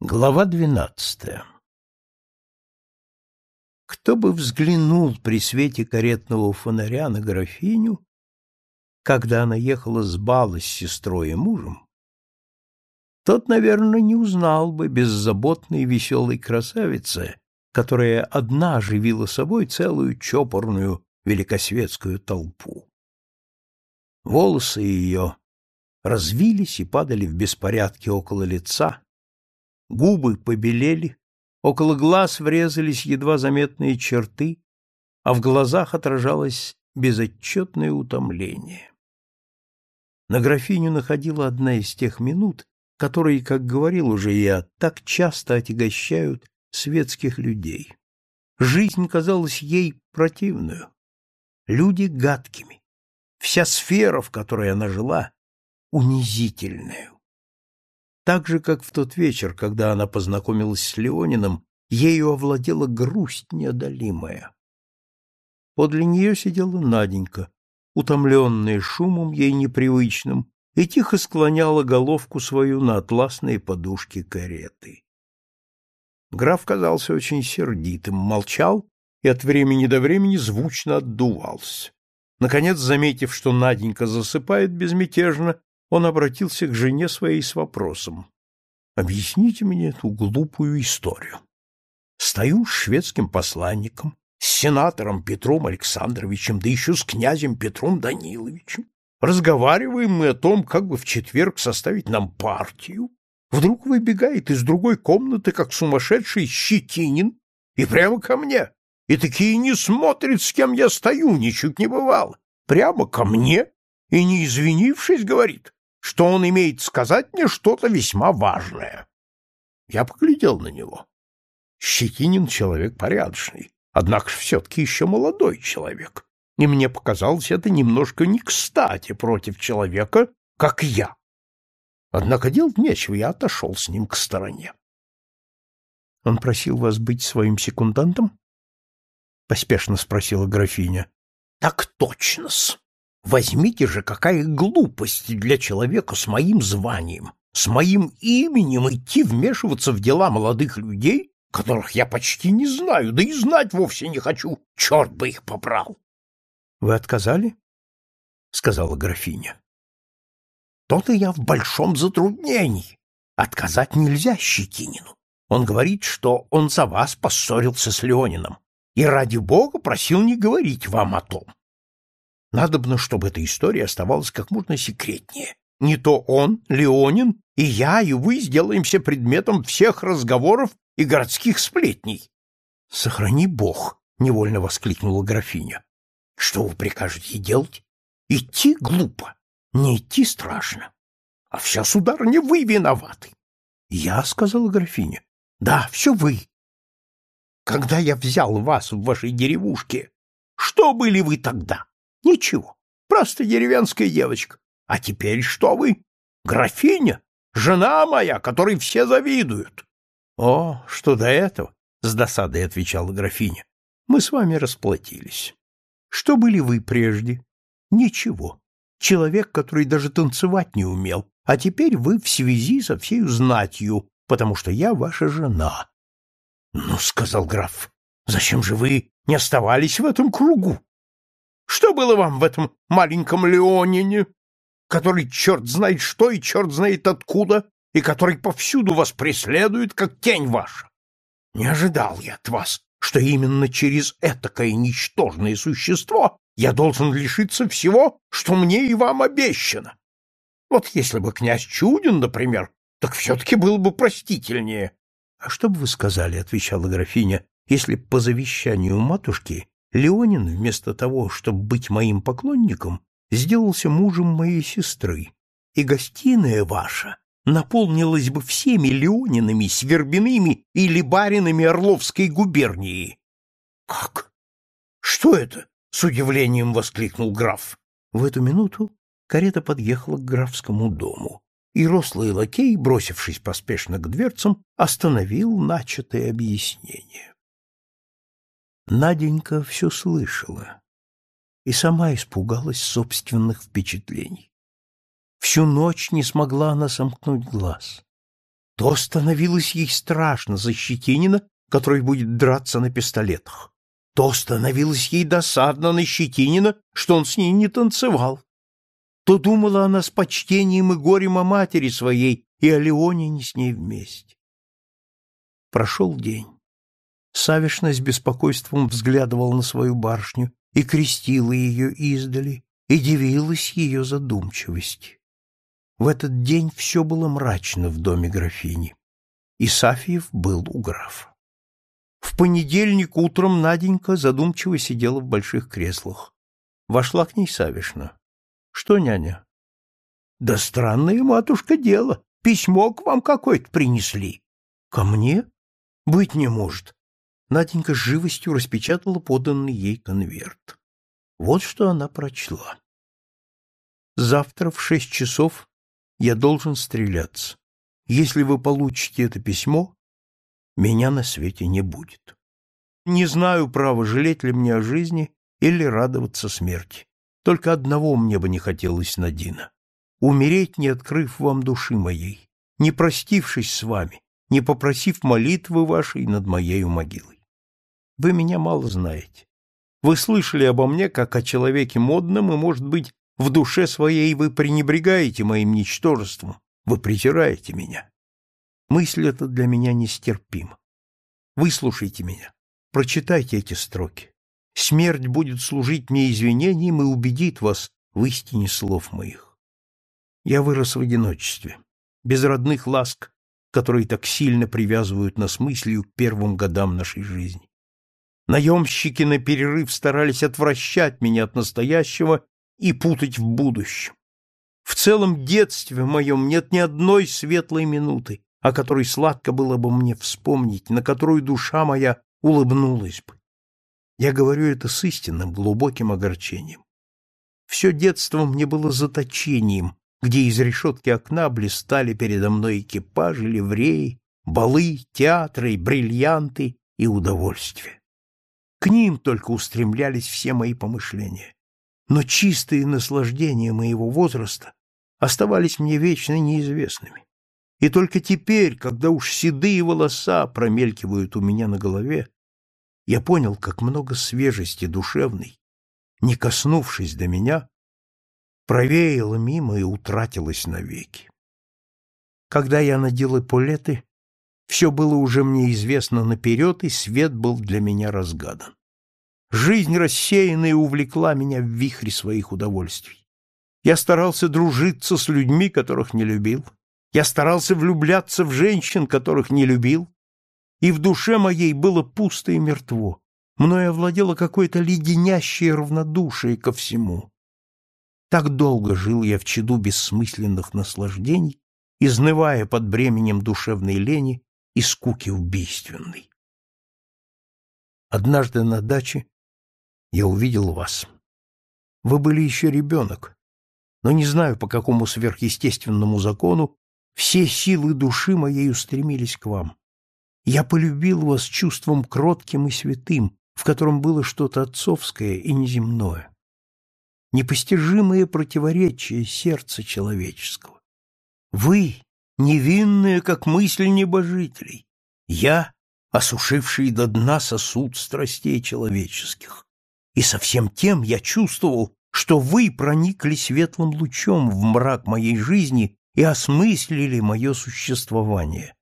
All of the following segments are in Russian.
Глава двенадцатая Кто бы взглянул при свете каретного фонаря на графиню, когда она ехала с бала с сестрой и мужем, тот, наверное, не узнал бы беззаботной и веселой красавицы, которая одна оживила собой целую чопорную великосветскую толпу. Волосы ее развились и падали в беспорядке около лица, губы побелели, около глаз врезались едва заметные черты, а в глазах отражалось безотчетное утомление. На графиню находила одна из тех минут, которые, как говорил уже я, так часто отягощают светских людей. Жизнь казалась ей противную, люди гадкими, вся сфера, в которой она жила, унизительную. Так же, как в тот вечер, когда она познакомилась с Леонином, ею овладела грусть неодолимая. Подле нее сидела Наденька, утомленная шумом ей непривычным, и тихо склоняла головку свою на атласные подушки кареты. Граф казался очень сердитым, молчал и от времени до времени звучно отдувался. Наконец, заметив, что Наденька засыпает безмятежно, он обратился к жене своей с вопросом. «Объясните мне эту глупую историю. Стою с шведским посланником, с сенатором Петром Александровичем, да еще с князем Петром Даниловичем. Разговариваем мы о том, как бы в четверг составить нам партию. Вдруг выбегает из другой комнаты, как сумасшедший Щетинин, и прямо ко мне. И такие не смотрят, с кем я стою, ничуть не бывало. Прямо ко мне и, не извинившись, говорит, что он имеет сказать мне что-то весьма важное. Я поглядел на него. Щетинин человек порядочный, однако все-таки еще молодой человек, и мне показалось это немножко не кстати против человека, как я. Однако делать нечего, я отошел с ним к стороне. — Он просил вас быть своим секундантом? — поспешно спросила графиня. — Так точно-с. Возьмите же, какая глупость для человека с моим званием, с моим именем идти вмешиваться в дела молодых людей, которых я почти не знаю, да и знать вовсе не хочу. Черт бы их побрал! — Вы отказали? — сказала графиня. — То-то я в большом затруднении. Отказать нельзя Щетинину. Он говорит, что он за вас поссорился с Леонином и ради бога просил не говорить вам о том. Надобно, чтобы эта история оставалась как можно секретнее. Не то он, Леонин, и я, и вы сделаемся предметом всех разговоров и городских сплетней. — Сохрани бог! — невольно воскликнула графиня. — Что вы прикажете делать? Идти глупо, не идти страшно. А вся, сударыня, вы виноваты. — Я, — сказала графиня. — Да, все вы. Когда я взял вас в вашей деревушке, что были вы тогда? Ничего, просто деревенская девочка. А теперь что вы? Графиня, жена моя, которой все завидуют. О, что до этого, с досадой отвечала графиня. Мы с вами расплатились. Что были вы прежде? Ничего. Человек, который даже танцевать не умел, а теперь вы в связи со всей знатью, потому что я ваша жена. Ну, сказал граф, зачем же вы не оставались в этом кругу? Что было вам в этом маленьком Леонине, который черт знает что и черт знает откуда, и который повсюду вас преследует, как тень ваша? Не ожидал я от вас, что именно через этакое ничтожное существо я должен лишиться всего, что мне и вам обещано. Вот если бы князь Чудин, например, так все-таки было бы простительнее. — А что бы вы сказали, — отвечала графиня, — если по завещанию матушки Леонин, вместо того, чтобы быть моим поклонником, сделался мужем моей сестры, и гостиная ваша наполнилась бы всеми Леонинами, Свербиными или баринами Орловской губернии. — Как? Что это? — с удивлением воскликнул граф. В эту минуту карета подъехала к графскому дому, и рослый лакей, бросившись поспешно к дверцам, остановил начатое объяснение. Наденька все слышала и сама испугалась собственных впечатлений. Всю ночь не смогла она сомкнуть глаз. то становилось ей страшно за Щетинина, который будет драться на пистолетах, то становилось ей досадно на Щетинина, что он с ней не танцевал, то думала она с почтением и горем о матери своей и о Леоне не с ней вместе. Прошел день. Савишна с беспокойством взглядывала на свою барышню и крестила ее издали, и дивилась ее задумчивости. В этот день все было мрачно в доме графини. Исафьев был у графа. В понедельник утром Наденька задумчиво сидела в больших креслах. Вошла к ней Савишна. — Что, няня? — Да странное, матушка, дело. Письмо к вам какое-то принесли. — Ко мне? Быть не может. Наденька с живостью распечатала поданный ей конверт. Вот что она прочла. Завтра в шесть часов я должен стреляться. Если вы получите это письмо, меня на свете не будет. Не знаю, право, жалеть ли мне о жизни или радоваться смерти. Только одного мне бы не хотелось, Надина. Умереть, не открыв вам души моей, не простившись с вами, не попросив молитвы вашей над моей могилой. Вы меня мало знаете. Вы слышали обо мне, как о человеке модном, и, может быть, в душе своей вы пренебрегаете моим ничтожеством, вы презираете меня. Мысль эта для меня нестерпима. Выслушайте меня, прочитайте эти строки. Смерть будет служить мне извинением и убедит вас в истине слов моих. Я вырос в одиночестве, без родных ласк, которые так сильно привязывают нас мыслью к первым годам нашей жизни. Наемщики на перерыв старались отвращать меня от настоящего и путать в будущем. В целом детстве моем нет ни одной светлой минуты, о которой сладко было бы мне вспомнить, на которую душа моя улыбнулась бы. Я говорю это с истинным глубоким огорчением. Все детство мне было заточением, где из решетки окна блистали передо мной экипажи, ливреи, балы, театры, бриллианты и удовольствия. К ним только устремлялись все мои помышления. Но чистые наслаждения моего возраста оставались мне вечно неизвестными. И только теперь, когда уж седые волоса промелькивают у меня на голове, я понял, как много свежести душевной, не коснувшись до меня, провеяло мимо и утратилось навеки. Когда я надел эполеты, все было уже мне известно наперед, и свет был для меня разгадан. Жизнь рассеянная увлекла меня в вихре своих удовольствий. Я старался дружиться с людьми, которых не любил. Я старался влюбляться в женщин, которых не любил. И в душе моей было пусто и мертво. Мною овладело какое-то леденящее равнодушие ко всему. Так долго жил я в чаду бессмысленных наслаждений, изнывая под бременем душевной лени и скуки убийственной. Однажды на даче я увидел вас. Вы были еще ребенок, но не знаю, по какому сверхъестественному закону все силы души моей устремились к вам. Я полюбил вас чувством кротким и святым, в котором было что-то отцовское и неземное. Непостижимое противоречие сердца человеческого. Вы, невинные, как мысль небожителей, я, осушивший до дна сосуд страстей человеческих и со всем тем я чувствовал, что вы проникли светлым лучом в мрак моей жизни и осмыслили мое существование.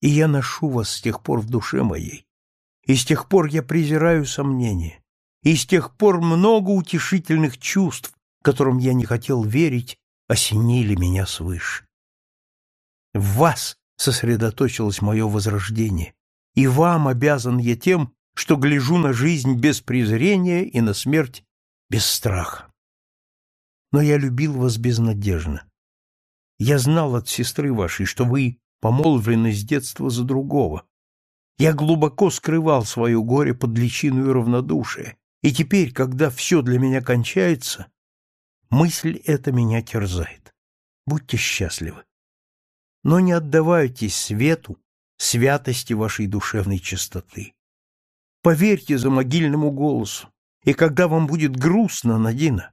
И я ношу вас с тех пор в душе моей, и с тех пор я презираю сомнения, и с тех пор много утешительных чувств, которым я не хотел верить, осенили меня свыше. В вас сосредоточилось мое возрождение, и вам обязан я тем, что гляжу на жизнь без презрения и на смерть без страха. Но я любил вас безнадежно. Я знал от сестры вашей, что вы помолвлены с детства за другого. Я глубоко скрывал свое горе под личиной равнодушия, и теперь, когда все для меня кончается, мысль эта меня терзает. Будьте счастливы. Но не отдавайтесь свету, святости вашей душевной чистоты. Поверьте за могильному голосу, и когда вам будет грустно, Надина,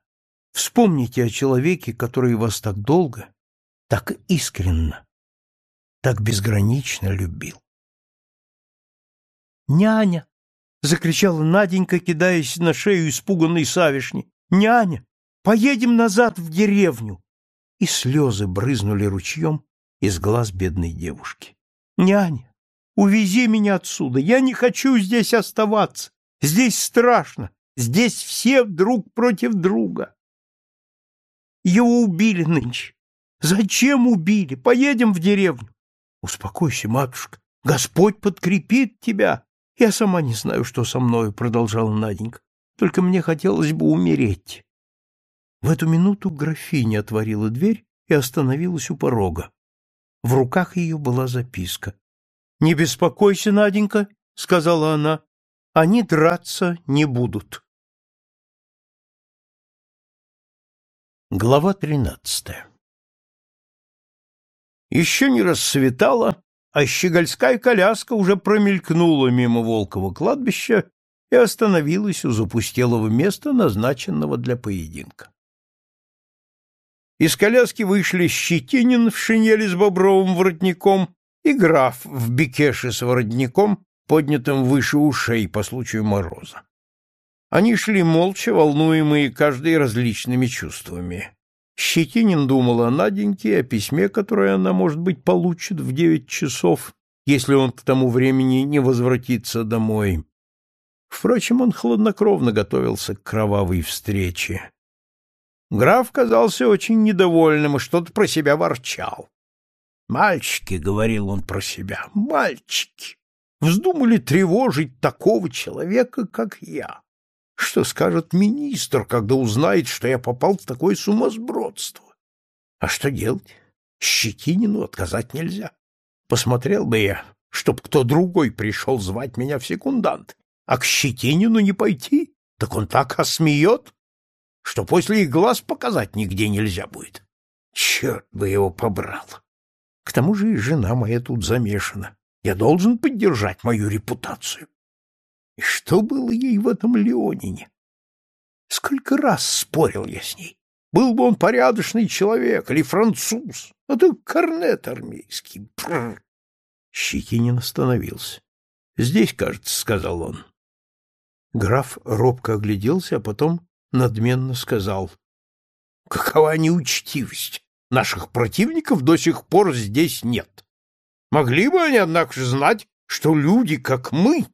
вспомните о человеке, который вас так долго, так искренно так безгранично любил. «Няня!» — закричала Наденька, кидаясь на шею испуганной Савишни. «Няня! Поедем назад в деревню!» И слезы брызнули ручьем из глаз бедной девушки. «Няня, увези меня отсюда! Я не хочу здесь оставаться! Здесь страшно! Здесь все друг против друга!» Его убили нынче. Зачем убили? Поедем в деревню. Успокойся, матушка. Господь подкрепит тебя. Я сама не знаю, что со мною, продолжала Наденька. Только мне хотелось бы умереть. В эту минуту графиня отворила дверь и остановилась у порога. В руках ее была записка. «Не беспокойся, Наденька», — сказала она, — «они драться не будут». Глава тринадцатая Еще не рассветало, а щегольская коляска уже промелькнула мимо Волкова кладбища и остановилась у запустелого места, назначенного для поединка. Из коляски вышли Щетинин в шинели с бобровым воротником и граф в бекеше с воротником, поднятым выше ушей по случаю мороза. Они шли молча, волнуемые каждой различными чувствами. Щетинин думал о Наденьке, о письме, которое она, может быть, получит в девять часов, если он к тому времени не возвратится домой. Впрочем, он хладнокровно готовился к кровавой встрече. Граф казался очень недовольным и что-то про себя ворчал. «Мальчики», — говорил он про себя, — «мальчики, вздумали тревожить такого человека, как я. Что скажет министр, когда узнает, что я попал в такое сумасбродство? А что делать? Щетинину отказать нельзя. Посмотрел бы я, чтоб кто другой пришел звать меня в секундант, а к Щетинину не пойти, так он так осмеет, что после их глаз показать нигде нельзя будет. Черт бы его побрал! К тому же и жена моя тут замешана. Я должен поддержать мою репутацию. И что было ей в этом Леонине? Сколько раз спорил я с ней. Был бы он порядочный человек или француз, а то корнет армейский. Прррр. Щетинин остановился. — Здесь, кажется, — сказал он. Граф робко огляделся, а потом надменно сказал. — Какова неучтивость! Наших противников до сих пор здесь нет. Могли бы они, однако же, знать, что люди, как мы,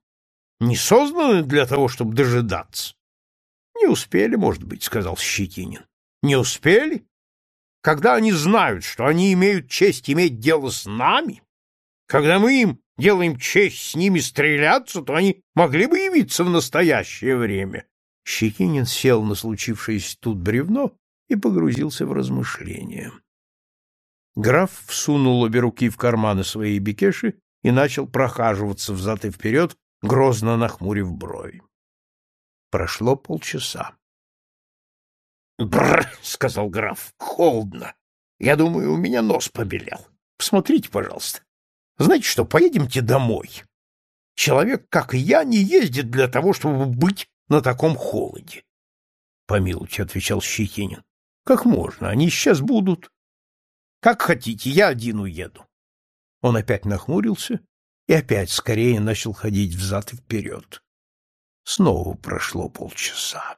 не созданы для того, чтобы дожидаться. — Не успели, может быть, — сказал Щетинин. — Не успели? Когда они знают, что они имеют честь иметь дело с нами, когда мы им делаем честь с ними стреляться, то они могли бы явиться в настоящее время. Щетинин сел на случившееся тут бревно и погрузился в размышления. Граф всунул обе руки в карманы своей бекеши и начал прохаживаться взад и вперед, грозно нахмурив брови. Прошло полчаса. «Бррр!» — сказал граф. «Холодно. Я думаю, у меня нос побелел. Посмотрите, пожалуйста. Знаете что, поедемте домой. Человек, как и я, не ездит для того, чтобы быть на таком холоде. — Помилуйте, — отвечал Щетинин. — Как можно? Они сейчас будут. — Как хотите, я один уеду. Он опять нахмурился и опять скорее начал ходить взад и вперед. Снова прошло полчаса.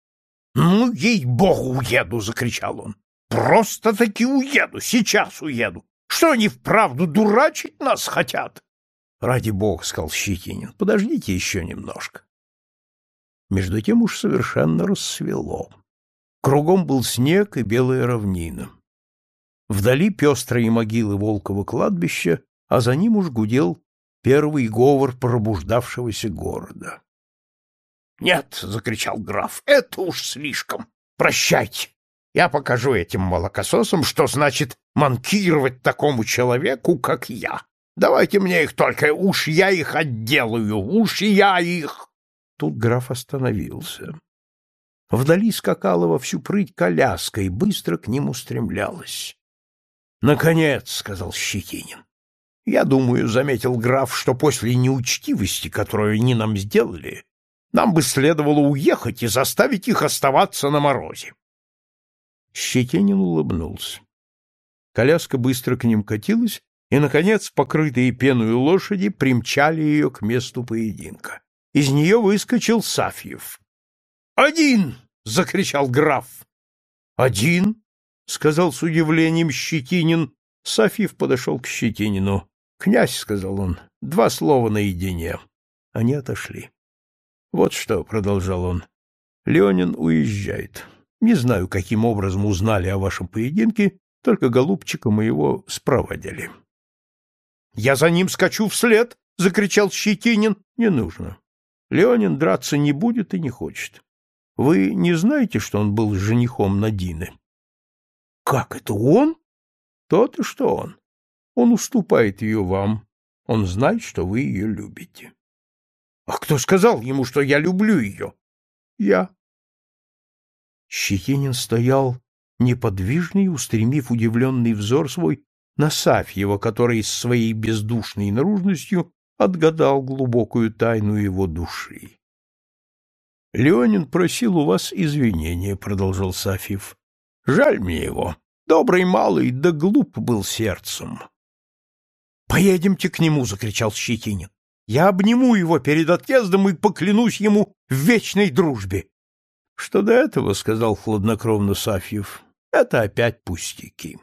— Ну, ей-богу, уеду! — закричал он. — Просто-таки уеду, сейчас уеду. Что они вправду дурачить нас хотят? — Ради бога, — сказал Щетинин, — подождите еще немножко. Между тем уж совершенно рассвело. Кругом был снег и белая равнина. Вдали пестрые могилы Волкова кладбища, а за ним уж гудел первый говор пробуждавшегося города. — Нет, — закричал граф, — это уж слишком. Прощайте. Я покажу этим молокососам, что значит манкировать такому человеку, как я. Давайте мне их только, уж я их отделаю, уж я их. Тут граф остановился. Вдали скакала во всю прыть коляска и быстро к ним устремлялась. «Наконец!» — сказал Щетинин. «Я думаю, — заметил граф, — что после неучтивости, которую они нам сделали, нам бы следовало уехать и заставить их оставаться на морозе». Щетинин улыбнулся. Коляска быстро к ним катилась, и, наконец, покрытые пеной лошади примчали ее к месту поединка. Из нее выскочил Сафьев. «Один!» — закричал граф. «Один?» — сказал с удивлением Щетинин. Сафьев подошел к Щетинину. «Князь», — сказал он, — «два слова наедине». Они отошли. «Вот что», — продолжал он, — «Ленин уезжает. Не знаю, каким образом узнали о вашем поединке, только голубчика моего спроводили». «Я за ним скачу вслед!» — закричал Щетинин. «Не нужно. Ленин драться не будет и не хочет. Вы не знаете, что он был женихом Надины? — Как это он? — То-то, что он. Он уступает ее вам. Он знает, что вы ее любите. — А кто сказал ему, что я люблю ее? — Я. Щетинин стоял неподвижный, устремив удивленный взор свой на Сафьева, который с своей бездушной наружностью отгадал глубокую тайну его души. Леонин просил у вас извинения, продолжал Сафьев. Жаль мне его. Добрый малый, да глуп был сердцем. Поедемте к нему, закричал Щетинин. Я обниму его перед отъездом и поклянусь ему в вечной дружбе. Что до этого, сказал хладнокровно Сафьев, это опять пустяки.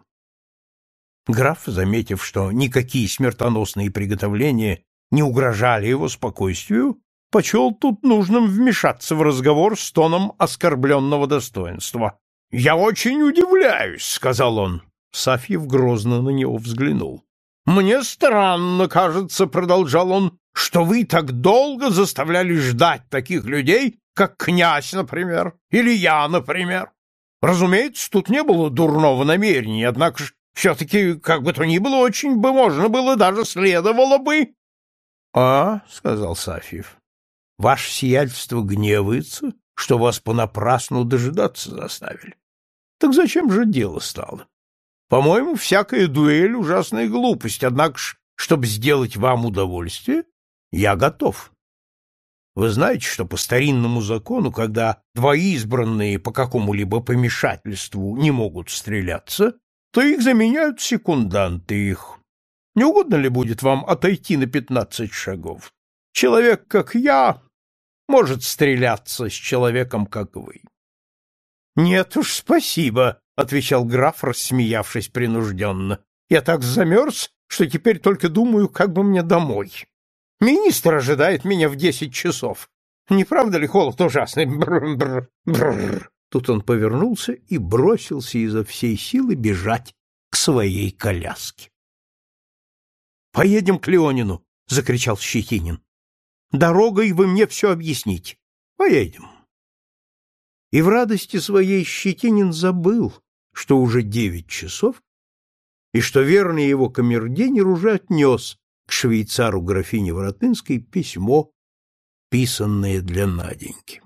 Граф, заметив, что никакие смертоносные приготовления не угрожали его спокойствию, почел тут нужным вмешаться в разговор с тоном оскорбленного достоинства. — Я очень удивляюсь, — сказал он. Сафьев грозно на него взглянул. — Мне странно, кажется, — продолжал он, — что вы так долго заставляли ждать таких людей, как князь, например, или я, например. Разумеется, тут не было дурного намерения, однако ж все-таки, как бы то ни было, очень бы можно было, даже следовало бы... — А, — сказал Сафьев, Ваше сиятельство гневается, что вас понапрасну дожидаться заставили. Так зачем же дело стало? По-моему, всякая дуэль — ужасная глупость, однако ж, чтобы сделать вам удовольствие, я готов. Вы знаете, что по старинному закону, когда два избранные по какому-либо помешательству не могут стреляться, то их заменяют секунданты их. Не угодно ли будет вам отойти на пятнадцать шагов? Человек, как я, может стреляться с человеком, как вы. — Нет уж, спасибо, — отвечал граф, рассмеявшись принужденно. — Я так замерз, что теперь только думаю, как бы мне домой. Министр ожидает меня в десять часов. Не правда ли холод ужасный? Бррр, бррр, бррр. Тут он повернулся и бросился изо всей силы бежать к своей коляске. — Поедем к Леонину! — закричал Щетинин. Дорогой вы мне все объясните. Поедем. И в радости своей Щетинин забыл, что уже девять часов, и что верный его камердинер уже отнес к швейцару графине Воротынской письмо, писанное для Наденьки.